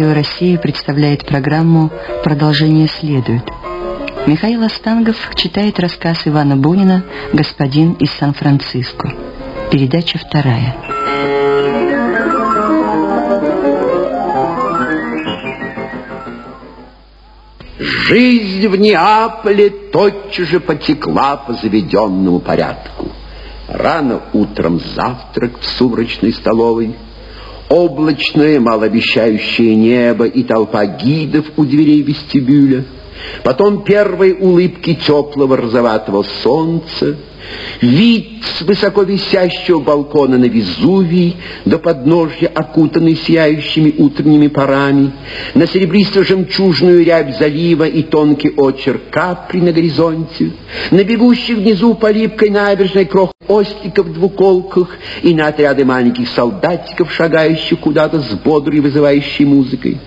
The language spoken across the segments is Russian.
Радио России представляет программу «Продолжение следует». Михаил Остангов читает рассказ Ивана Бунина «Господин из Сан-Франциско». Передача вторая. Жизнь в Неаполе тотчас же потекла по заведенному порядку. Рано утром завтрак в сумрачной столовой – облачное, малообещающее небо и толпа гидов у дверей вестибюля, потом первые улыбки теплого розоватого солнца, Вид с высоко висящего балкона на Везувий до подножья, окутанный сияющими утренними парами, на серебристо-жемчужную рябь залива и тонкий очерк капри на горизонте, на бегущих внизу по липкой набережной крох остиков в двуколках и на отряды маленьких солдатиков, шагающих куда-то с бодрой вызывающей музыкой.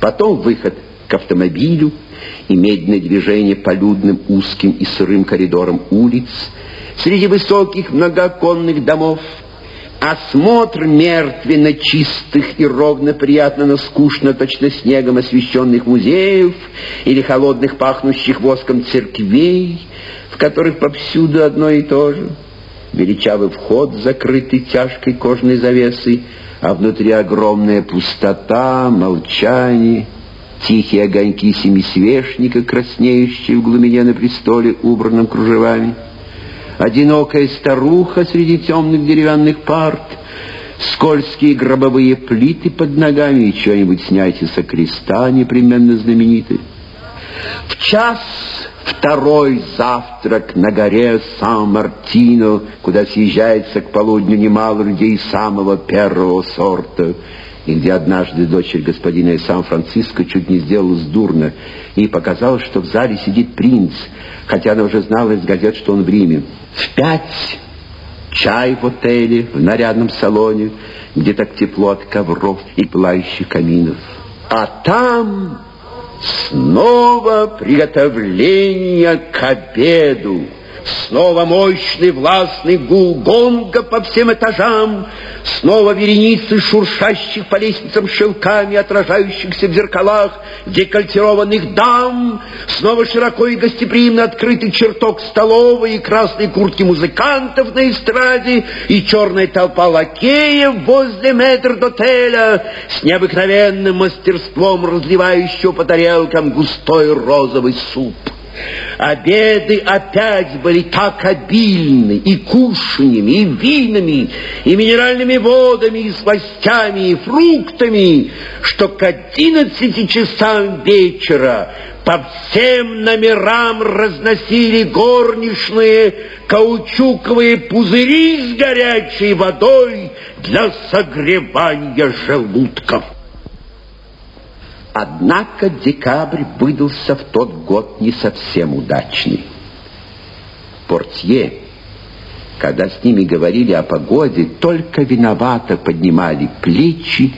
Потом выход к автомобилю, и медленное движение по людным узким и сырым коридорам улиц, среди высоких многоконных домов, осмотр мертвенно чистых и ровно приятно, но скучно, точно снегом освещенных музеев или холодных пахнущих воском церквей, в которых повсюду одно и то же. Величавый вход, закрытый тяжкой кожаной завесой, а внутри огромная пустота, молчание — тихие огоньки семисвешника, краснеющие в глубине на престоле, убранном кружевами, одинокая старуха среди темных деревянных парт, скользкие гробовые плиты под ногами и что-нибудь снятие со креста непременно знаменитый. В час второй завтрак на горе Сан-Мартино, куда съезжается к полудню немало людей самого первого сорта — и где однажды дочерь господина из Сан-Франциско чуть не сделалась дурно, и показалось, что в зале сидит принц, хотя она уже знала из газет, что он в Риме. В пять чай в отеле, в нарядном салоне, где так тепло от ковров и пылающих каминов. А там снова приготовление к обеду. Снова мощный властный гул гонга по всем этажам, снова вереницы шуршащих по лестницам шелками, отражающихся в зеркалах декольтированных дам, снова широко и гостеприимно открытый чертог столовой и красные куртки музыкантов на эстраде и черная толпа лакеев возле метрдотеля с необыкновенным мастерством разливающего по тарелкам густой розовый суп. Обеды опять были так обильны и кушаньями, и винами, и минеральными водами, и сластями, и фруктами, что к одиннадцати часам вечера по всем номерам разносили горничные каучуковые пузыри с горячей водой для согревания желудков. Однако декабрь выдался в тот год не совсем удачный. Портье, когда с ними говорили о погоде, только виновато поднимали плечи,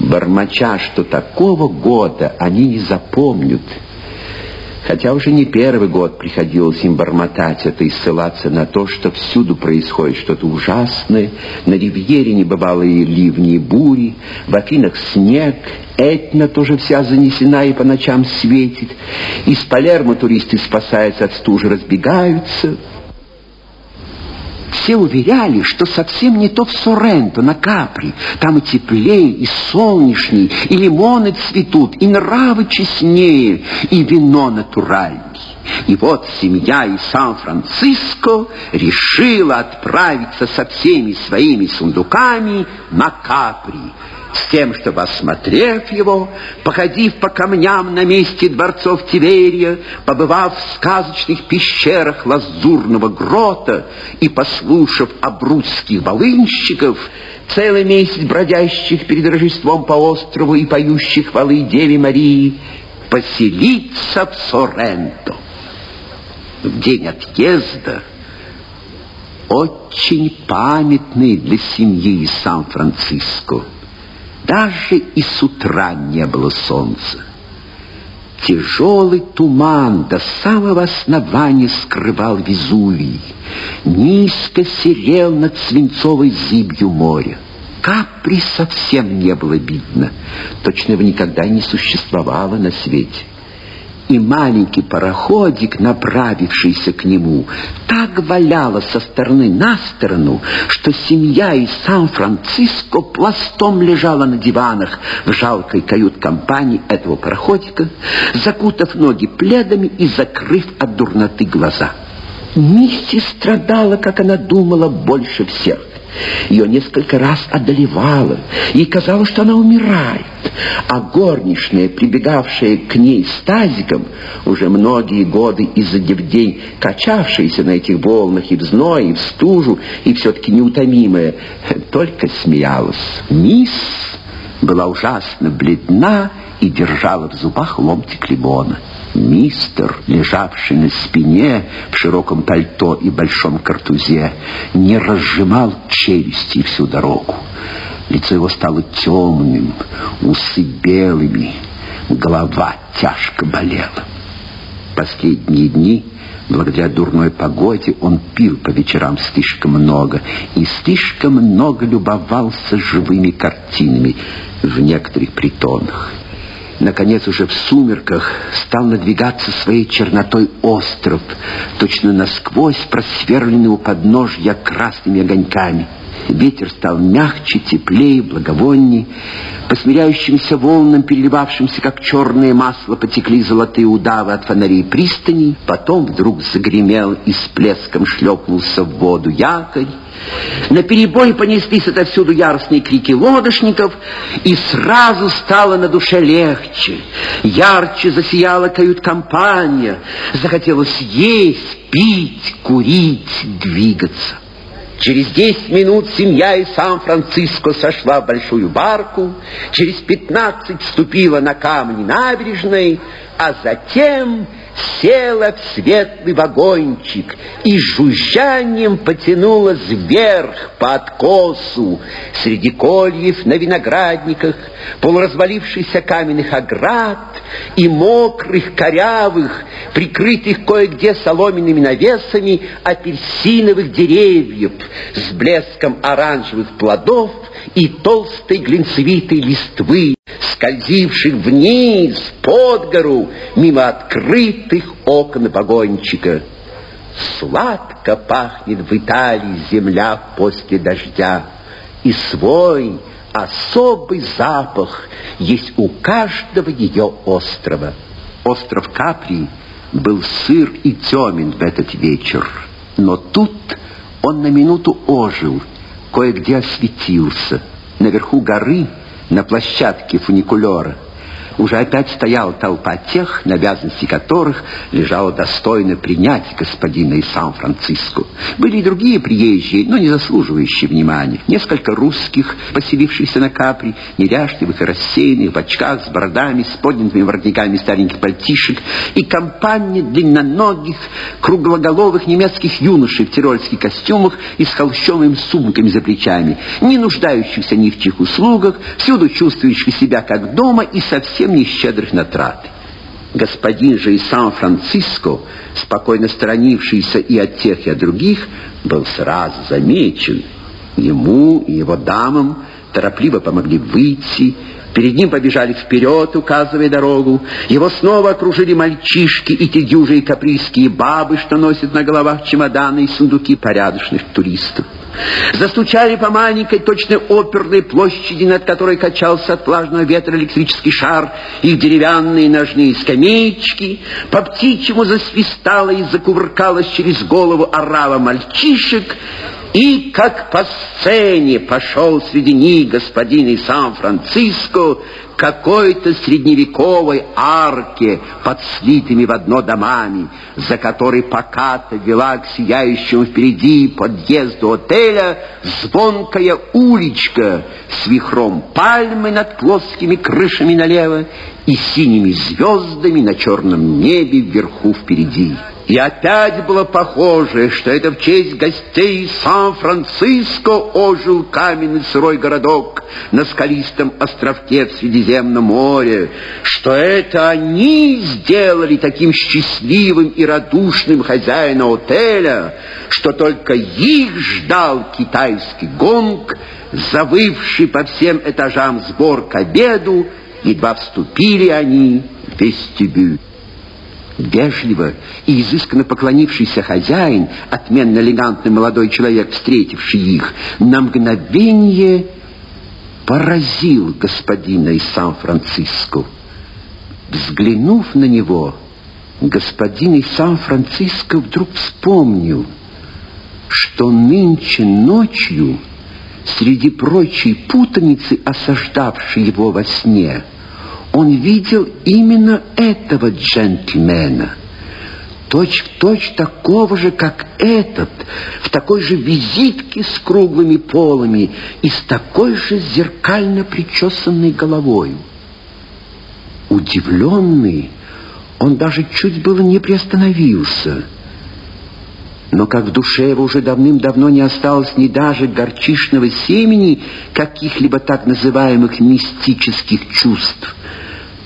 бормоча, что такого года они не запомнят — Хотя уже не первый год приходилось им бормотать это и ссылаться на то, что всюду происходит что-то ужасное. На ривьере небывалые ливни и бури, в Афинах снег, Этна тоже вся занесена и по ночам светит. Из Палермо туристы, спасаясь от стужи, разбегаются. Все уверяли, что совсем не то в Соренто, на Капри. Там и теплее, и солнечней, и лимоны цветут, и нравы честнее, и вино натуральней. И вот семья из Сан-Франциско решила отправиться со всеми своими сундуками на Капри, с тем, чтобы, осмотрев его, походив по камням на месте дворцов Тиверия, побывав в сказочных пещерах лазурного грота и послушав об русских волынщиков, целый месяц бродящих перед Рождеством по острову и поющих хвалы Деве Марии, поселиться в Соренто. В день отъезда очень памятный для семьи Сан-Франциско – даже и с утра не было солнца. Тяжелый туман до самого основания скрывал Везувий, низко серел над свинцовой зыбью моря. Капри совсем не было видно. Точно его никогда не существовало на свете и маленький пароходик, направившийся к нему, так валяло со стороны на сторону, что семья из Сан-Франциско пластом лежала на диванах в жалкой кают-компании этого пароходика, закутав ноги пледами и закрыв от дурноты глаза. Мисси страдала, как она думала, больше всех. Ее несколько раз одолевало, ей казалось, что она умирает. А горничная, прибегавшая к ней с тазиком, уже многие годы дня в качавшаяся на этих волнах и в зной, и в стужу, и все-таки неутомимая, только смеялась. Мисс была ужасно бледна и держала в зубах ломтик лимона. Мистер, лежавший на спине в широком пальто и большом картузе, не разжимал челюсти всю дорогу. Лицо его стало темным, усы белыми, голова тяжко болела. Последние дни, благодаря дурной погоде, он пил по вечерам слишком много и слишком много любовался живыми картинами в некоторых притонах. Наконец, уже в сумерках стал надвигаться своей чернотой остров, точно насквозь просверленный у подножья красными огоньками. Ветер стал мягче, теплее, благовонней. По смиряющимся волнам, переливавшимся, как черное масло, потекли золотые удавы от фонарей пристани. Потом вдруг загремел и с плеском шлепнулся в воду якорь. На перебой понеслись отовсюду яростные крики лодочников, и сразу стало на душе легче. Ярче засияла кают-компания, захотелось есть, пить, курить, двигаться. Через десять минут семья из Сан-Франциско сошла в большую барку, через пятнадцать вступила на камни набережной, а затем села в светлый вагончик и жужжанием потянулась вверх по откосу. Среди кольев на виноградниках, полуразвалившихся каменных оград и мокрых, корявых, прикрытых кое-где соломенными навесами апельсиновых деревьев с блеском оранжевых плодов и толстой глинцевитой листвы, скользивших вниз, под гору, мимо открытых окон вагончика. Сладко пахнет в Италии земля после дождя, и свой особый запах есть у каждого ее острова. Остров Капри был сыр и темен в этот вечер, но тут он на минуту ожил, кое-где осветился. Наверху горы на площадке фуникулера уже опять стояла толпа тех, на обязанности которых лежало достойно принять господина из Сан-Франциско. Были и другие приезжие, но не заслуживающие внимания. Несколько русских, поселившихся на Капри, неряшливых и рассеянных, в очках, с бородами, с поднятыми воротниками стареньких пальтишек, и компания длинноногих, круглоголовых немецких юношей в тирольских костюмах и с холщовыми сумками за плечами, не нуждающихся ни в чьих услугах, всюду чувствующих себя как дома и совсем совсем не щедрых на траты. Господин же из Сан-Франциско, спокойно сторонившийся и от тех, и от других, был сразу замечен. Ему и его дамам торопливо помогли выйти, Перед ним побежали вперед, указывая дорогу. Его снова окружили мальчишки и те дюжие каприйские бабы, что носят на головах чемоданы и сундуки порядочных туристов. Застучали по маленькой, точно оперной площади, над которой качался от влажного ветра электрический шар, их деревянные ножные скамеечки. По птичьему засвистала и закувыркалась через голову орава мальчишек, и как по сцене пошел среди них господин из Сан-Франциско какой-то средневековой арке под слитыми в одно домами, за которой поката вела к сияющему впереди подъезду отеля звонкая уличка с вихром пальмы над плоскими крышами налево и синими звездами на черном небе вверху впереди. И опять было похоже, что это в честь гостей Сан-Франциско ожил каменный сырой городок на скалистом островке в Средиземном море, что это они сделали таким счастливым и радушным хозяина отеля, что только их ждал китайский гонг, завывший по всем этажам сбор к обеду, едва вступили они в вестибюль. Вежливо и изысканно поклонившийся хозяин, отменно элегантный молодой человек, встретивший их, на мгновение поразил господина из Сан-Франциско. Взглянув на него, господин из Сан-Франциско вдруг вспомнил, что нынче ночью среди прочей путаницы, осаждавшей его во сне, он видел именно этого джентльмена, точь-в-точь точь такого же, как этот, в такой же визитке с круглыми полами и с такой же зеркально причесанной головой. Удивленный, он даже чуть было не приостановился. Но как в душе его уже давным-давно не осталось ни даже горчишного семени каких-либо так называемых мистических чувств,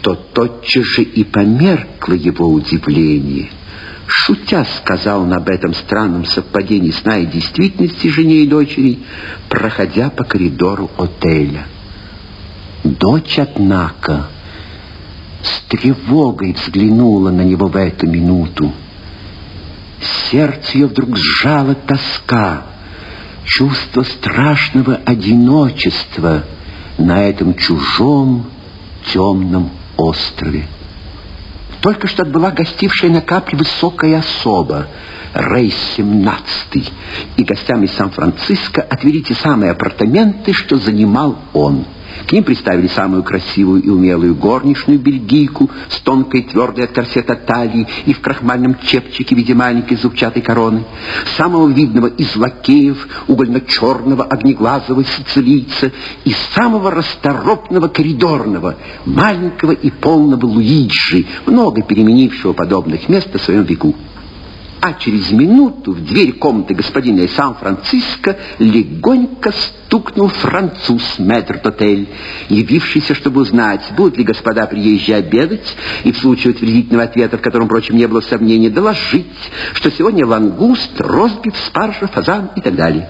то тотчас же и померкло его удивление. Шутя сказал он об этом странном совпадении сна и действительности жене и дочери, проходя по коридору отеля. Дочь, однако, с тревогой взглянула на него в эту минуту. Сердце ее вдруг сжала тоска, чувство страшного одиночества на этом чужом темном острове. Только что отбыла гостившая на капле высокая особа, Рейс 17 и гостям из Сан-Франциско отвели те самые апартаменты, что занимал он – к ним представили самую красивую и умелую горничную бельгийку с тонкой твердой от корсета талии и в крахмальном чепчике в виде маленькой зубчатой короны, самого видного из лакеев, угольно-черного огнеглазого сицилийца и самого расторопного коридорного, маленького и полного Луиджи, много переменившего подобных мест на своем веку а через минуту в дверь комнаты господина из Сан-Франциско легонько стукнул француз метрдотель, явившийся, чтобы узнать, будут ли господа приезжие обедать, и в случае утвердительного ответа, в котором, впрочем, не было сомнений, доложить, что сегодня лангуст, ростбиф, спаржа, фазан и так далее.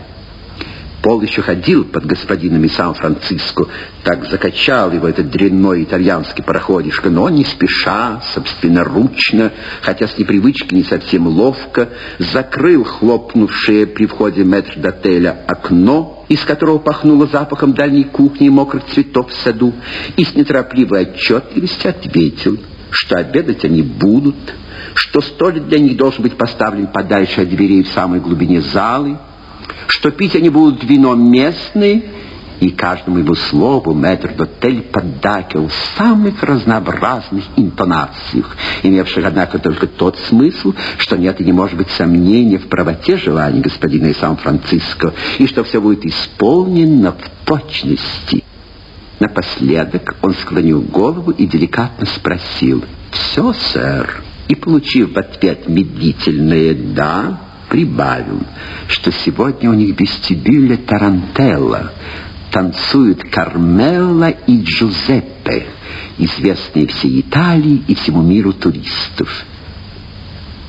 Пол еще ходил под господином из Сан-Франциско, так закачал его этот дрянной итальянский пароходишко, но не спеша, собственноручно, хотя с непривычки не совсем ловко, закрыл хлопнувшее при входе метрдотеля окно, из которого пахнуло запахом дальней кухни и мокрых цветов в саду, и с неторопливой отчетливостью ответил, что обедать они будут, что столик для них должен быть поставлен подальше от дверей в самой глубине залы, что пить они будут вино местное, и каждому его слову мэтр Дотель поддакивал в самых разнообразных интонациях, имевших, однако, только тот смысл, что нет и не может быть сомнения в правоте желаний господина из Сан-Франциско, и что все будет исполнено в точности. Напоследок он склонил голову и деликатно спросил «Все, сэр?» И, получив в ответ медлительное «да», прибавил, что сегодня у них вестибюле Тарантелла танцуют Кармелла и Джузеппе, известные всей Италии и всему миру туристов.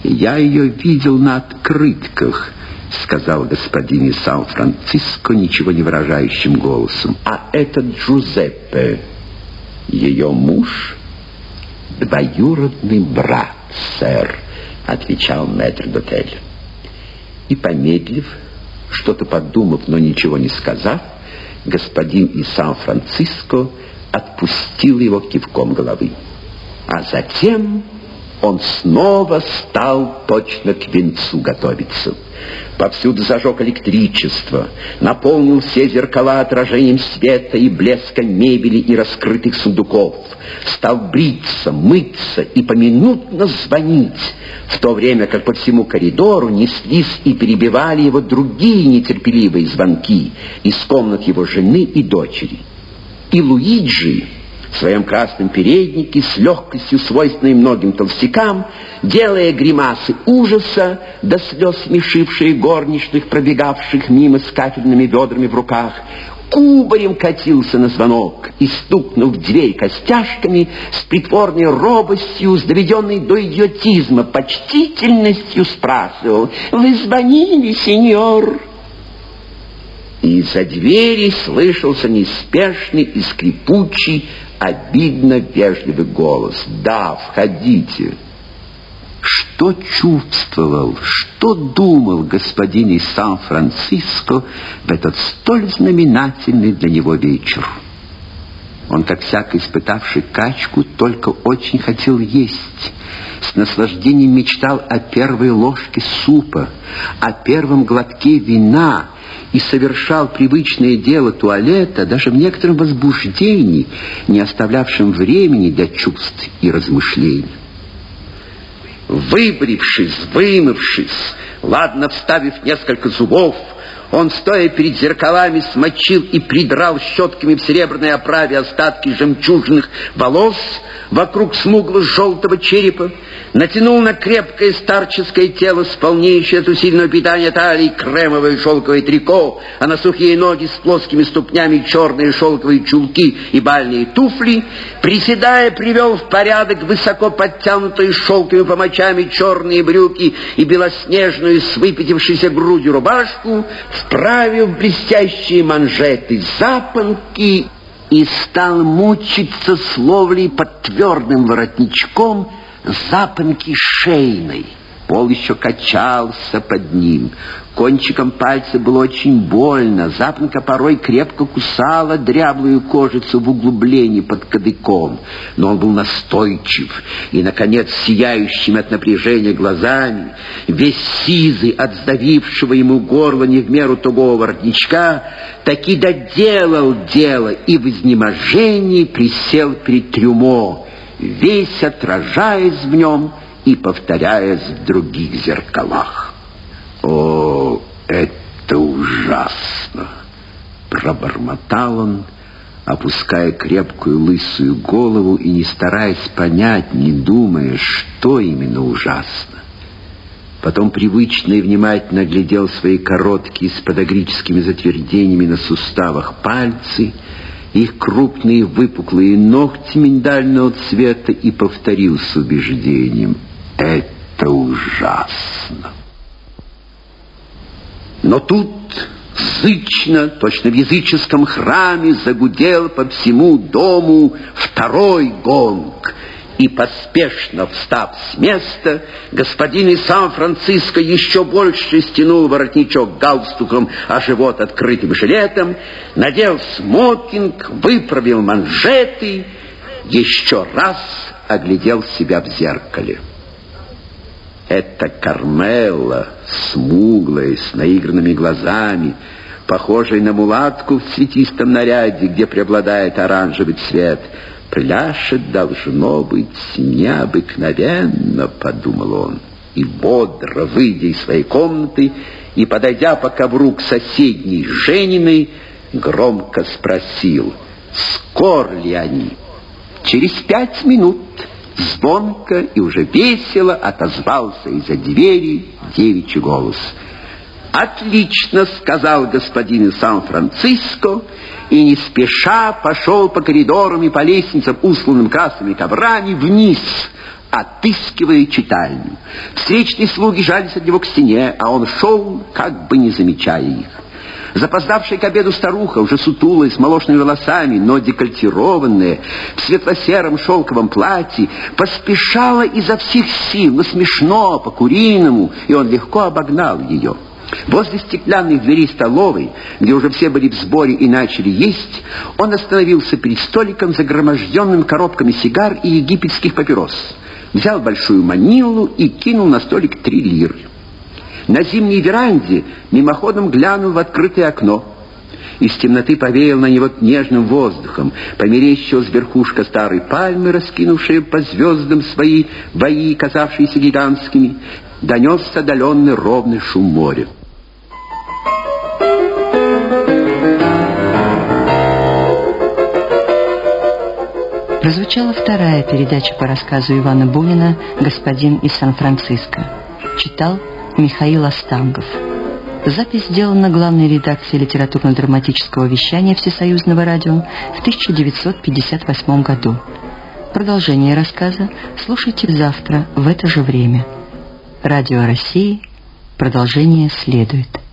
«Я ее видел на открытках», — сказал господин из Сан-Франциско ничего не выражающим голосом. «А этот Джузеппе, ее муж, двоюродный брат, сэр», — отвечал мэтр Дотель. И, помедлив, что-то подумав, но ничего не сказав, господин из Сан-Франциско отпустил его кивком головы. А затем он снова стал точно к венцу готовиться. Повсюду зажег электричество, наполнил все зеркала отражением света и блеска мебели и раскрытых сундуков, стал бриться, мыться и поминутно звонить, в то время как по всему коридору неслись и перебивали его другие нетерпеливые звонки из комнат его жены и дочери. И Луиджи, в своем красном переднике, с легкостью, свойственной многим толстякам, делая гримасы ужаса, до слез смешившие горничных, пробегавших мимо с кафельными ведрами в руках, кубарем катился на звонок и, стукнув дверь костяшками, с притворной робостью, с доведенной до идиотизма почтительностью спрашивал «Вы звонили, сеньор?» И из-за двери слышался неспешный и скрипучий, обидно вежливый голос «Да, входите». Что чувствовал, что думал господин из Сан-Франциско в этот столь знаменательный для него вечер? Он, как всяко испытавший качку, только очень хотел есть. С наслаждением мечтал о первой ложке супа, о первом глотке вина и совершал привычное дело туалета даже в некотором возбуждении, не оставлявшем времени для чувств и размышлений. Выбрившись, вымывшись, ладно вставив несколько зубов, он, стоя перед зеркалами, смочил и придрал щетками в серебряной оправе остатки жемчужных волос вокруг смугло-желтого черепа, натянул на крепкое старческое тело с полнейшей от усиленного питания талии кремовое шелковое трико, а на сухие ноги с плоскими ступнями черные шелковые чулки и бальные туфли, приседая, привел в порядок высоко подтянутые шелковыми помочами черные брюки и белоснежную с выпятившейся грудью рубашку, вправив блестящие манжеты запонки и стал мучиться с ловлей под твердым воротничком запонки шейной. Пол еще качался под ним. Кончиком пальца было очень больно. Запонка порой крепко кусала дряблую кожицу в углублении под кадыком. Но он был настойчив. И, наконец, сияющими от напряжения глазами, весь сизый от сдавившего ему горло не в меру тугого воротничка, таки доделал дело и в изнеможении присел перед трюмо, весь отражаясь в нем — и повторяясь в других зеркалах. «О, это ужасно!» — пробормотал он, опуская крепкую лысую голову и не стараясь понять, не думая, что именно ужасно. Потом привычно и внимательно глядел свои короткие с подогрическими затвердениями на суставах пальцы, их крупные выпуклые ногти миндального цвета и повторил с убеждением — это ужасно. Но тут зычно, точно в языческом храме, загудел по всему дому второй гонг. И поспешно встав с места, господин из Сан-Франциско еще больше стянул воротничок галстуком, а живот открытым жилетом, надел смокинг, выправил манжеты, еще раз оглядел себя в зеркале. Это Кармелла, смуглая, с наигранными глазами, похожая на мулатку в цветистом наряде, где преобладает оранжевый цвет. «Пляшет должно быть необыкновенно», — подумал он, и бодро, выйдя из своей комнаты и подойдя по ковру к соседней Жениной, громко спросил, скор ли они. «Через пять минут», Звонко и уже весело отозвался из-за двери девичий голос. «Отлично!» — сказал господин Сан-Франциско, и не спеша пошел по коридорам и по лестницам, усланным красными коврами, вниз, отыскивая читальню. Встречные слуги жались от него к стене, а он шел, как бы не замечая их. Запоздавшая к обеду старуха, уже сутулая, с молочными волосами, но декольтированная, в светло-сером шелковом платье, поспешала изо всех сил, но смешно, по-куриному, и он легко обогнал ее. Возле стеклянных дверей столовой, где уже все были в сборе и начали есть, он остановился перед столиком, загроможденным коробками сигар и египетских папирос. Взял большую манилу и кинул на столик три лиры. На зимней веранде мимоходом глянул в открытое окно. Из темноты повеял на него нежным воздухом. Померещилась верхушка старой пальмы, раскинувшая по звездам свои бои, казавшиеся гигантскими. Донесся отдаленный ровный шум моря. прозвучала вторая передача по рассказу Ивана Бунина «Господин из Сан-Франциско». Читал Михаил Остангов. Запись сделана главной редакцией литературно-драматического вещания Всесоюзного радио в 1958 году. Продолжение рассказа слушайте завтра в это же время. Радио России. Продолжение следует.